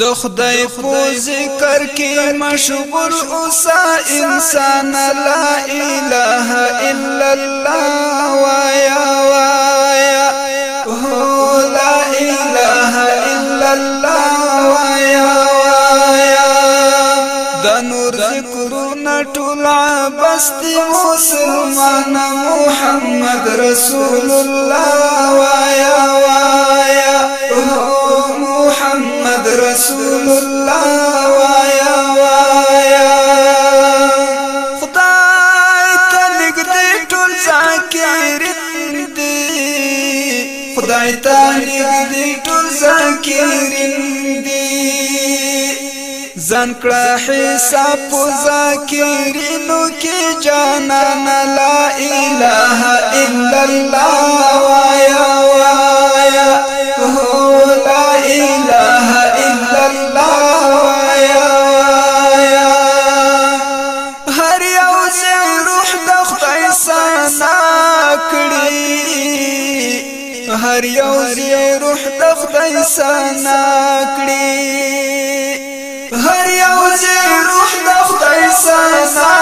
د خدای په ذکر کې مشغول اوسا انسان لا اله الا الله وایا وایا هو لا اله الا الله وایا وایا د نور ذکرونه ټول بستی مسلمان محمد رسول الله وایا وایا رسول الله وایا وایا خدای ته نږدې ټول ذاکرین دي خدای ته نږدې ټول ذاکرین دي ځان کړه حساب ذاکرینو کې جانا لا اله الا الله هر یو زی روح د خدای سنا کړی هر یو زی روح د خدای سنا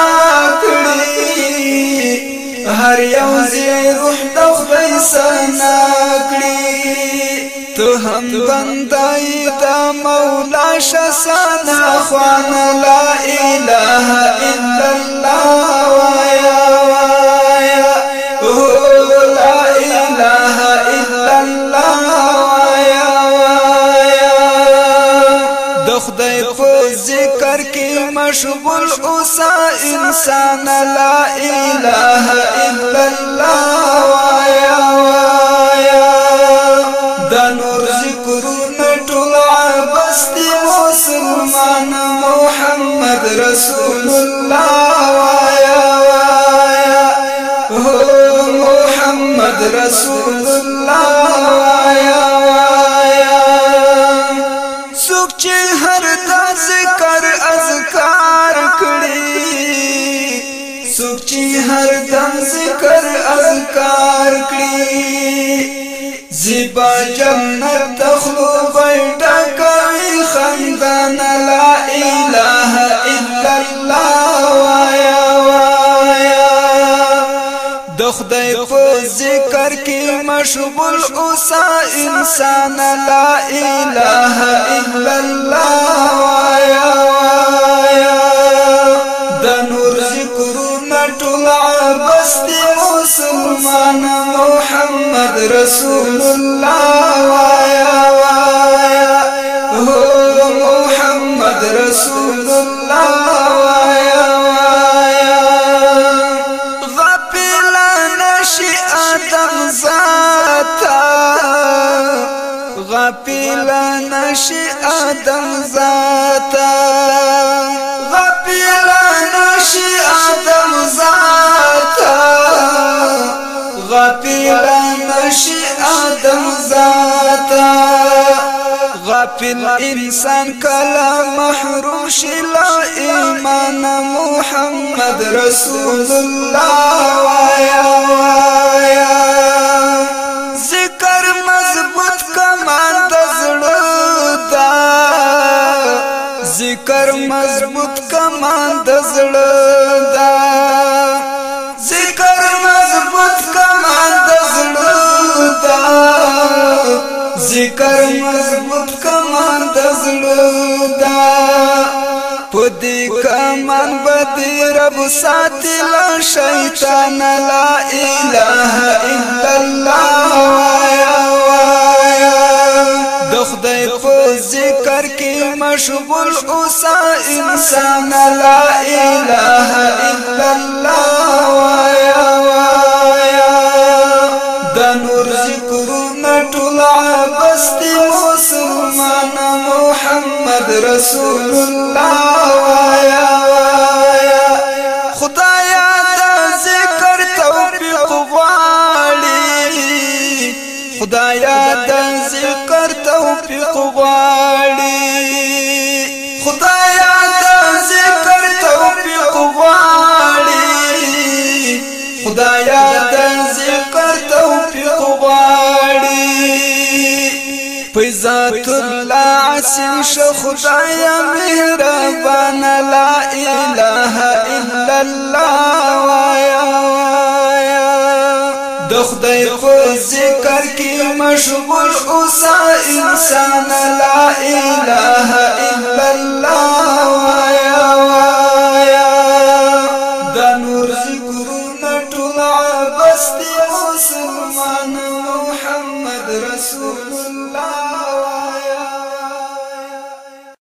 کړی هر یو زی روح د خدای سنا کړی ته هم بندای د مولا شسنا خوان لا اله کی مشغول انسان لا الہ مش بول وایا لہ علایا کر ٹوال بستی مسلمان محمد رسول اللہ وایا وایا محمد رسول اللہ وایا وایا سکھ ہر دس کر دی هر دم ذکر اذکار کړي زیبا جنت تخلو بیٹا کای خندان لا اله الا الله وایا وایا د خدای په ذکر کې مشغول اوسه انسان لا اله الا الله رسول الله وایا وایا هو محمد رسول الله وایا وایا غفل نشی ادم ذاتا غفل نشی ادم ذاتا غافل انسان كلا محروش لا إيمان محمد رسول الله ويا ويا ذكر مضبوط كمان دزړو ذكر مضبوط كمان دزړو ذكر مضبوط كمان ذکر مضبوط کمان دزړه دا پدې کمان باندې رب ساتل شیطان لا اله الا الله وایا وایا د خدای په ذکر کې مشغول اوسه انسان لا اله الا محمد رسول الله وایا خدایا د ذکر توفیق غواړي خدایا د ذکر توفیق غواړي خدایا د ذکر توفیق غواړي خدایا د ذکر توفیق غواړي فیضات الله خلاص شخدايا مهربان لا إله إلا الله وایا وایا د خدای په ذکر کې مشغول اوسه انسان لا إله إلا الله وایا وایا د نور ذکرونه ټول بس مسلمان محمد رسول الله